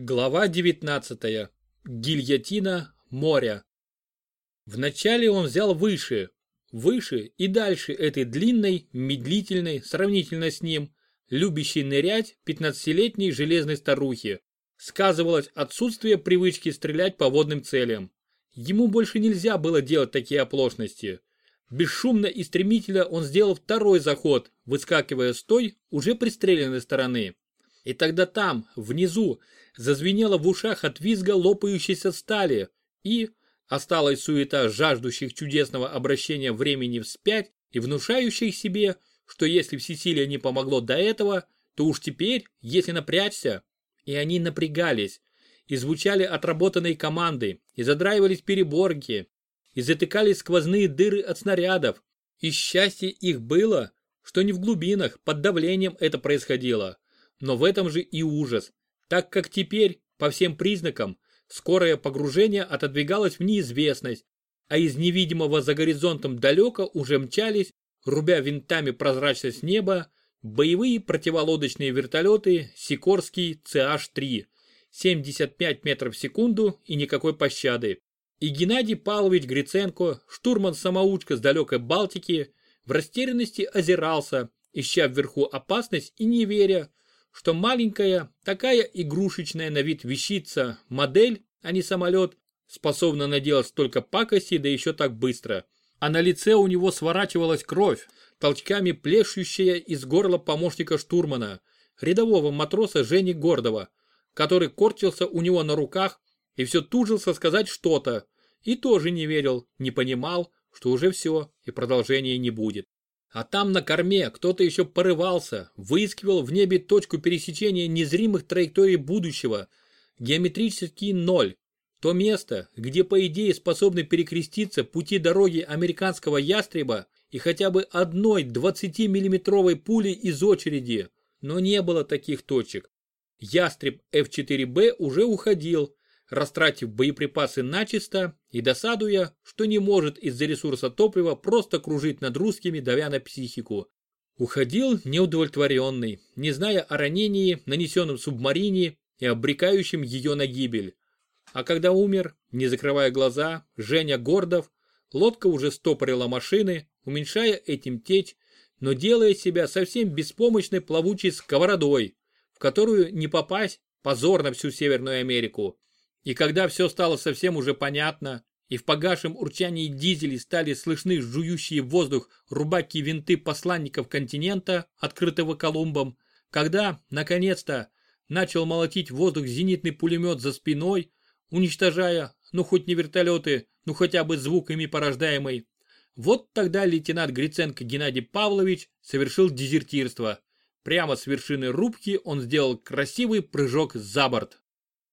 Глава 19. Гильотина моря. Вначале он взял выше, выше и дальше этой длинной, медлительной, сравнительно с ним, любящей нырять 15-летней железной старухи. Сказывалось отсутствие привычки стрелять по водным целям. Ему больше нельзя было делать такие оплошности. Бесшумно и стремительно он сделал второй заход, выскакивая с той, уже пристреленной стороны. И тогда там, внизу, зазвенело в ушах от визга лопающейся стали, и осталась суета жаждущих чудесного обращения времени вспять и внушающих себе, что если всесилие не помогло до этого, то уж теперь, если напрячься, и они напрягались, и звучали отработанные команды, и задраивались переборки, и затыкались сквозные дыры от снарядов, и счастье их было, что не в глубинах, под давлением это происходило, но в этом же и ужас, так как теперь, по всем признакам, скорое погружение отодвигалось в неизвестность, а из невидимого за горизонтом далеко уже мчались, рубя винтами прозрачность неба, боевые противолодочные вертолеты Сикорский CH-3, 75 метров в секунду и никакой пощады. И Геннадий Павлович Гриценко, штурман-самоучка с далекой Балтики, в растерянности озирался, ища вверху опасность и не веря, что маленькая, такая игрушечная на вид вещица, модель, а не самолет, способна наделать столько пакости, да еще так быстро. А на лице у него сворачивалась кровь, толчками плещущая из горла помощника штурмана, рядового матроса Жени Гордова, который корчился у него на руках и все тужился сказать что-то, и тоже не верил, не понимал, что уже все и продолжения не будет. А там на корме кто-то еще порывался, выискивал в небе точку пересечения незримых траекторий будущего, геометрический ноль. То место, где по идее способны перекреститься пути дороги американского ястреба и хотя бы одной 20-миллиметровой пули из очереди, но не было таких точек. Ястреб F4B уже уходил, растратив боеприпасы начисто и досадуя, что не может из-за ресурса топлива просто кружить над русскими, давя на психику. Уходил неудовлетворенный, не зная о ранении, нанесенном субмарине и обрекающем ее на гибель. А когда умер, не закрывая глаза, Женя Гордов, лодка уже стопорила машины, уменьшая этим течь, но делая себя совсем беспомощной плавучей сковородой, в которую не попасть позор на всю Северную Америку. И когда все стало совсем уже понятно, и в погашем урчании дизелей стали слышны жующие воздух рубаки винты посланников континента, открытого Колумбом, когда, наконец-то, начал молотить воздух зенитный пулемет за спиной, уничтожая, ну хоть не вертолеты, ну хотя бы звук ими порождаемый, вот тогда лейтенант Гриценко Геннадий Павлович совершил дезертирство. Прямо с вершины рубки он сделал красивый прыжок за борт.